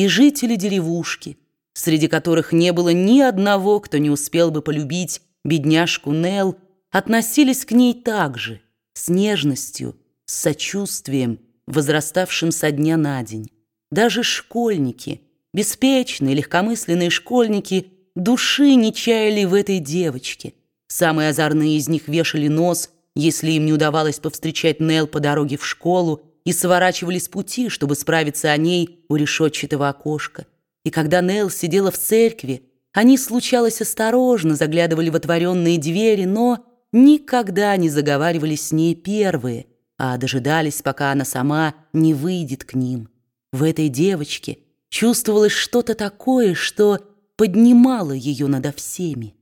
и жители деревушки, среди которых не было ни одного, кто не успел бы полюбить бедняжку Нел, относились к ней так же, с нежностью, с сочувствием, возраставшим со дня на день. Даже школьники, беспечные, легкомысленные школьники, души не чаяли в этой девочке. Самые озорные из них вешали нос, если им не удавалось повстречать Нел по дороге в школу, и сворачивали с пути, чтобы справиться о ней у решетчатого окошка. И когда Нел сидела в церкви, они, случалось, осторожно заглядывали в отворенные двери, но никогда не заговаривали с ней первые, а дожидались, пока она сама не выйдет к ним. В этой девочке чувствовалось что-то такое, что поднимало ее надо всеми.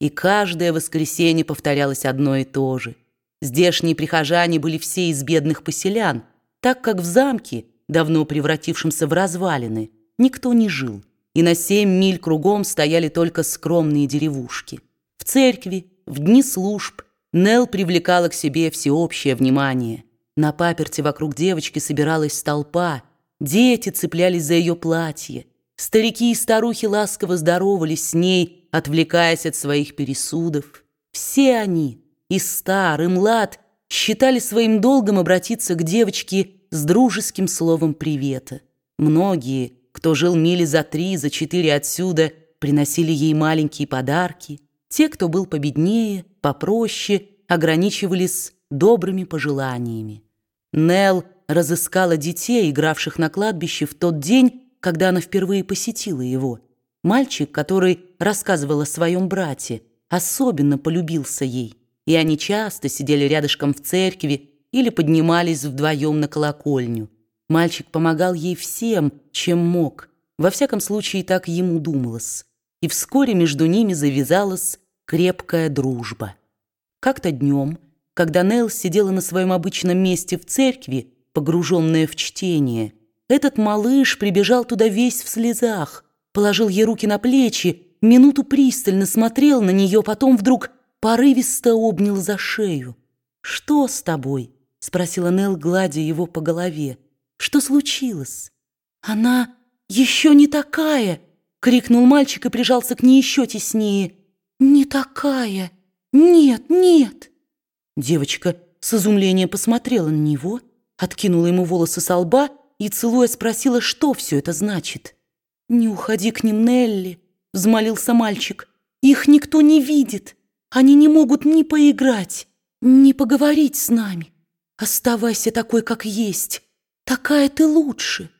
И каждое воскресенье повторялось одно и то же. Здешние прихожане были все из бедных поселян, так как в замке, давно превратившемся в развалины, никто не жил и на семь миль кругом стояли только скромные деревушки. В церкви, в дни служб, Нел привлекала к себе всеобщее внимание. На паперте вокруг девочки собиралась толпа, дети цеплялись за ее платье, старики и старухи ласково здоровались с ней, отвлекаясь от своих пересудов. Все они, и стар, и млад, считали своим долгом обратиться к девочке с дружеским словом привета. Многие – кто жил мили за три, за четыре отсюда, приносили ей маленькие подарки. Те, кто был победнее, попроще, ограничивались добрыми пожеланиями. Нел разыскала детей, игравших на кладбище в тот день, когда она впервые посетила его. Мальчик, который рассказывал о своем брате, особенно полюбился ей, и они часто сидели рядышком в церкви или поднимались вдвоем на колокольню. Мальчик помогал ей всем, чем мог. Во всяком случае, так ему думалось. И вскоре между ними завязалась крепкая дружба. Как-то днем, когда Нелл сидела на своем обычном месте в церкви, погруженная в чтение, этот малыш прибежал туда весь в слезах, положил ей руки на плечи, минуту пристально смотрел на нее, потом вдруг порывисто обнял за шею. «Что с тобой?» — спросила Нелл, гладя его по голове. Что случилось? Она еще не такая, крикнул мальчик и прижался к ней еще теснее. Не такая. Нет, нет. Девочка с изумлением посмотрела на него, откинула ему волосы со лба и, целуя, спросила, что все это значит. «Не уходи к ним, Нелли», — взмолился мальчик. «Их никто не видит. Они не могут ни поиграть, ни поговорить с нами. Оставайся такой, как есть. Такая ты лучше.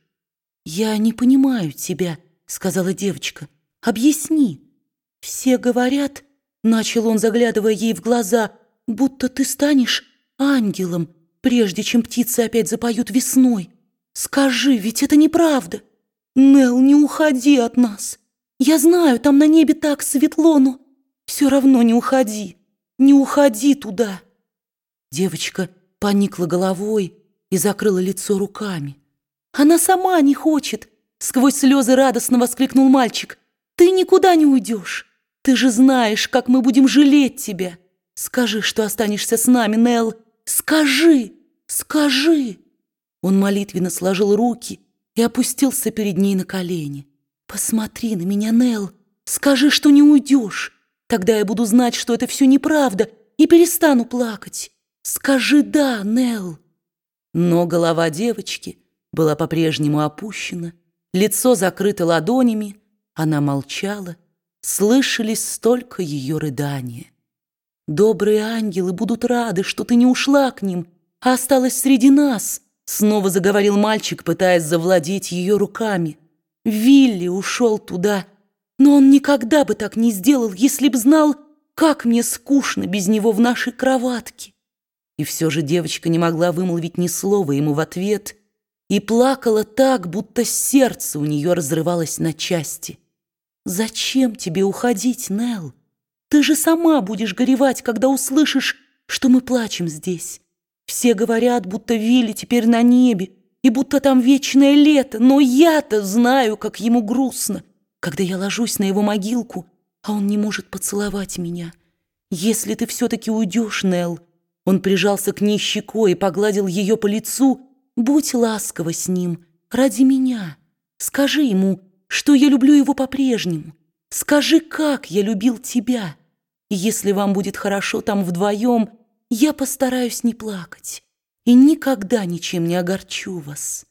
Я не понимаю тебя, сказала девочка. Объясни. Все говорят, начал он, заглядывая ей в глаза, будто ты станешь ангелом, прежде чем птицы опять запоют весной. Скажи, ведь это неправда. Нел, не уходи от нас. Я знаю, там на небе так светло, но все равно не уходи. Не уходи туда. Девочка поникла головой, и закрыла лицо руками. «Она сама не хочет!» — сквозь слезы радостно воскликнул мальчик. «Ты никуда не уйдешь! Ты же знаешь, как мы будем жалеть тебя! Скажи, что останешься с нами, Нелл! Скажи! Скажи!» Он молитвенно сложил руки и опустился перед ней на колени. «Посмотри на меня, Нелл! Скажи, что не уйдешь! Тогда я буду знать, что это все неправда, и перестану плакать! Скажи «да», Нелл!» Но голова девочки была по-прежнему опущена, лицо закрыто ладонями, она молчала, слышались только ее рыдания. «Добрые ангелы будут рады, что ты не ушла к ним, а осталась среди нас», снова заговорил мальчик, пытаясь завладеть ее руками. «Вилли ушел туда, но он никогда бы так не сделал, если б знал, как мне скучно без него в нашей кроватке. И все же девочка не могла вымолвить ни слова ему в ответ и плакала так, будто сердце у нее разрывалось на части. «Зачем тебе уходить, Нелл? Ты же сама будешь горевать, когда услышишь, что мы плачем здесь. Все говорят, будто Вилли теперь на небе, и будто там вечное лето, но я-то знаю, как ему грустно, когда я ложусь на его могилку, а он не может поцеловать меня. Если ты все-таки уйдешь, Нелл, он прижался к ней щекой и погладил ее по лицу. «Будь ласкова с ним, ради меня. Скажи ему, что я люблю его по-прежнему. Скажи, как я любил тебя. Если вам будет хорошо там вдвоем, я постараюсь не плакать и никогда ничем не огорчу вас».